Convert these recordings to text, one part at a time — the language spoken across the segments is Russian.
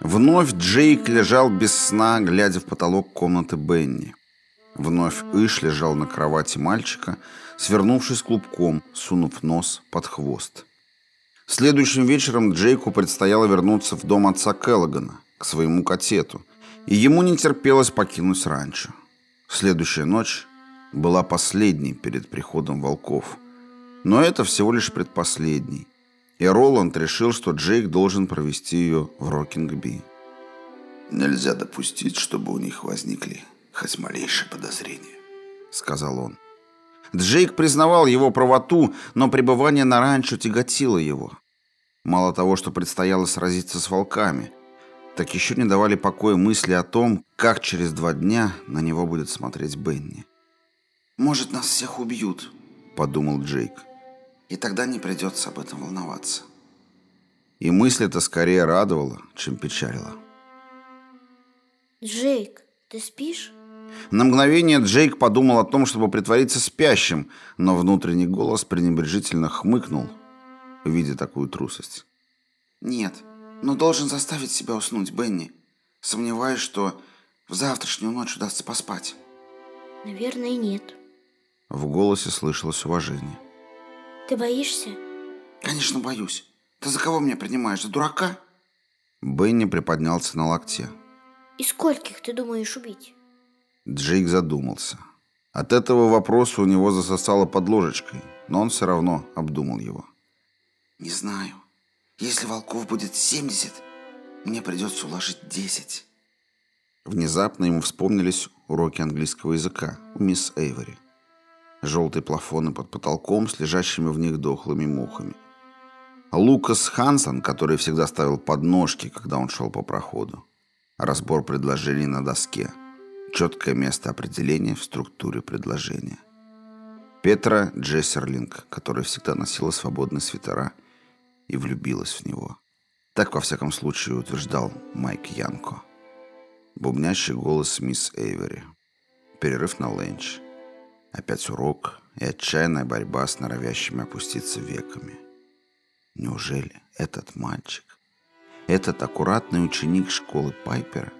Вновь Джейк лежал без сна, глядя в потолок комнаты Бенни. Вновь Иш лежал на кровати мальчика, свернувшись клубком, сунув нос под хвост. Следующим вечером Джейку предстояло вернуться в дом отца Келлогана, к своему котету, и ему не терпелось покинуть ранчо. Следующая ночь была последней перед приходом волков. Но это всего лишь предпоследний. И Роланд решил, что Джейк должен провести ее в Рокинг-Би. «Нельзя допустить, чтобы у них возникли хоть малейшие подозрения», — сказал он. Джейк признавал его правоту, но пребывание на ранчо тяготило его. Мало того, что предстояло сразиться с волками, так еще не давали покоя мысли о том, как через два дня на него будет смотреть Бенни. «Может, нас всех убьют», — подумал Джейк. «И тогда не придется об этом волноваться». И мысль эта скорее радовала, чем печалила. «Джейк, ты спишь?» На мгновение Джейк подумал о том, чтобы притвориться спящим, но внутренний голос пренебрежительно хмыкнул, видя такую трусость. «Нет, но должен заставить себя уснуть, Бенни. Сомневаюсь, что в завтрашнюю ночь удастся поспать». «Наверное, нет». В голосе слышалось уважение. «Ты боишься?» «Конечно, боюсь. Ты за кого меня принимаешь? За дурака?» Бенни приподнялся на локте. «И скольких ты думаешь убить?» Джейк задумался. От этого вопроса у него засосало под ложечкой, но он все равно обдумал его. «Не знаю. Если волков будет 70, мне придется уложить 10». Внезапно ему вспомнились уроки английского языка у мисс Эйвори. Желтые плафоны под потолком с лежащими в них дохлыми мухами. Лукас Хансон, который всегда ставил подножки, когда он шел по проходу. Разбор предложений на доске. Четкое место определения в структуре предложения. Петра Джессерлинг, которая всегда носила свободные свитера и влюбилась в него. Так, во всяком случае, утверждал Майк Янко. Бубнящий голос мисс Эйвери. Перерыв на ленч. Опять урок и отчаянная борьба с норовящими опуститься веками. Неужели этот мальчик, этот аккуратный ученик школы Пайпера,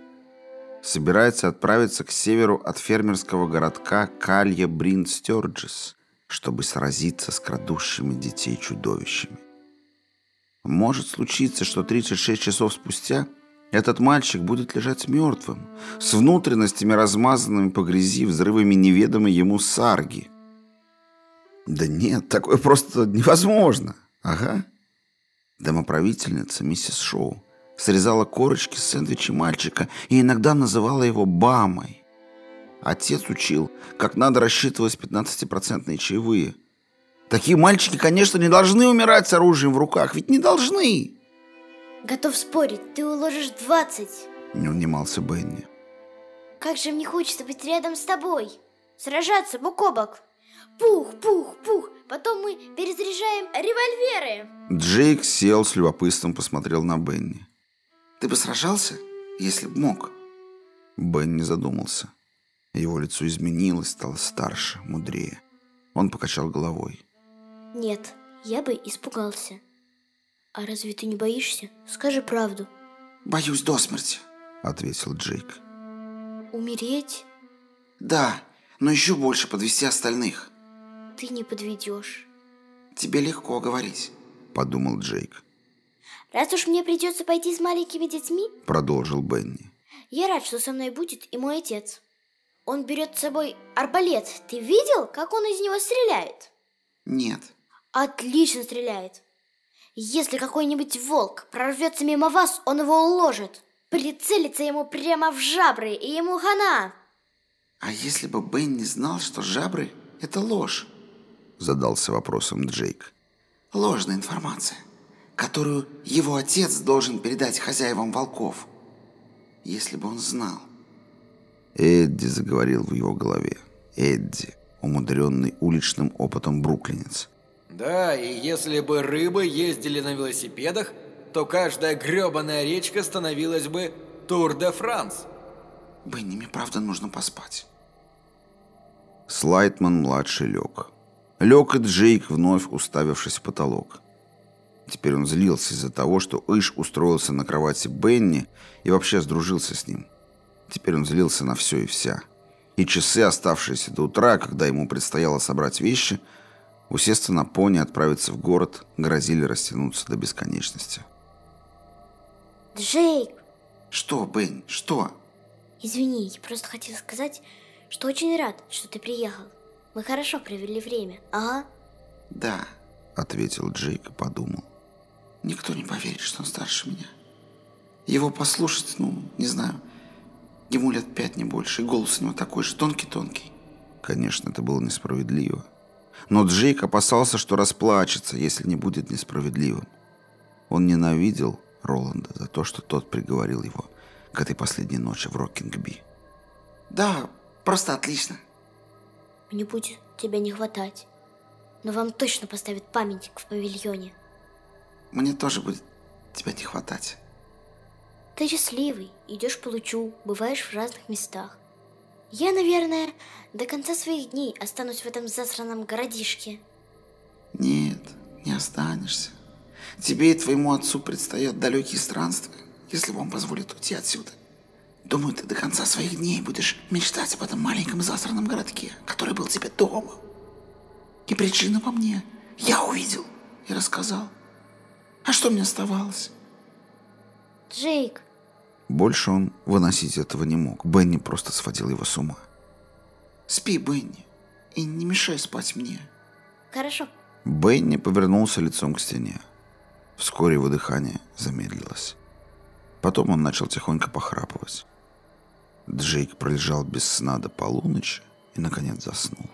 собирается отправиться к северу от фермерского городка Калья Брин Стерджес, чтобы сразиться с крадущими детей чудовищами? Может случиться, что 36 часов спустя этот мальчик будет лежать мертвым, с внутренностями, размазанными по грязи взрывами неведомой ему сарги. Да нет, такое просто невозможно. Ага. Домоправительница миссис Шоу срезала корочки с сэндвича мальчика и иногда называла его «бамой». Отец учил, как надо рассчитывать 15-процентные чаевые – Такие мальчики, конечно, не должны умирать с оружием в руках, ведь не должны. Готов спорить, ты уложишь 20. Не унимался Бенни. Как же мне хочется быть рядом с тобой. Сражаться бок о бок. Пух, пух, пух. Потом мы перезаряжаем револьверы. Джейк сел с любопытством, посмотрел на Бенни. Ты бы сражался, если бы мог? Бенни задумался. Его лицо изменилось, стало старше, мудрее. Он покачал головой. Нет, я бы испугался. А разве ты не боишься? Скажи правду. Боюсь до смерти, ответил Джейк. Умереть? Да, но еще больше подвести остальных. Ты не подведешь. Тебе легко говорить, подумал Джейк. Раз уж мне придется пойти с маленькими детьми, продолжил Бенни. Я рад, что со мной будет и мой отец. Он берет с собой арбалет. Ты видел, как он из него стреляет? Нет. Отлично стреляет. Если какой-нибудь волк прорвется мимо вас, он его уложит. Прицелится ему прямо в жабры, и ему хана. А если бы Бен не знал, что жабры – это ложь? Задался вопросом Джейк. Ложная информация, которую его отец должен передать хозяевам волков. Если бы он знал. Эдди заговорил в его голове. Эдди, умудренный уличным опытом бруклинец. Да, и если бы рыбы ездили на велосипедах, то каждая гребаная речка становилась бы Тур-де-Франс. Бенни, мне правда нужно поспать. Слайтман-младший лег. Лег и Джейк, вновь уставившись в потолок. Теперь он злился из-за того, что Иш устроился на кровати Бенни и вообще сдружился с ним. Теперь он злился на все и вся. И часы, оставшиеся до утра, когда ему предстояло собрать вещи, усесться на пони, отправиться в город, грозили растянуться до бесконечности. Джейк! Что, Бен, что? Извини, я просто хотела сказать, что очень рад, что ты приехал. Мы хорошо провели время, ага. Да, ответил Джейк и подумал. Никто не поверит, что он старше меня. Его послушать, ну, не знаю, ему лет пять, не больше, и голос у него такой же, тонкий-тонкий. Конечно, это было несправедливо. Но Джейк опасался, что расплачется, если не будет несправедливым. Он ненавидел Роланда за то, что тот приговорил его к этой последней ночи в Роккингби. Да, просто отлично. Мне будет тебя не хватать. Но вам точно поставят памятник в павильоне. Мне тоже будет тебя не хватать. Ты счастливый, идешь по лучу, бываешь в разных местах. Я, наверное, до конца своих дней останусь в этом засраном городишке. Нет, не останешься. Тебе и твоему отцу предстоят далекие странствия, если вам позволят уйти отсюда. Думаю, ты до конца своих дней будешь мечтать об этом маленьком засранном городке, который был тебе домом. И причина во мне. Я увидел и рассказал. А что мне оставалось? Джейк. Больше он выносить этого не мог. Бенни просто сводил его с ума. Спи, Бенни, и не мешай спать мне. Хорошо. Бенни повернулся лицом к стене. Вскоре его дыхание замедлилось. Потом он начал тихонько похрапывать. Джейк пролежал без сна до полуночи и, наконец, заснул.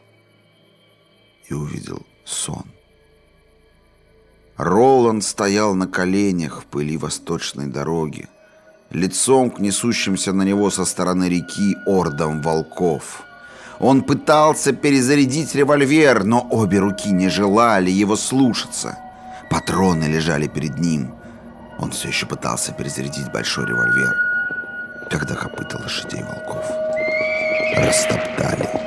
И увидел сон. Роланд стоял на коленях в пыли восточной дороги, лицом к несущимся на него со стороны реки ордам волков. Он пытался перезарядить револьвер, но обе руки не желали его слушаться. Патроны лежали перед ним. Он все еще пытался перезарядить большой револьвер, когда копыта лошадей волков растоптали.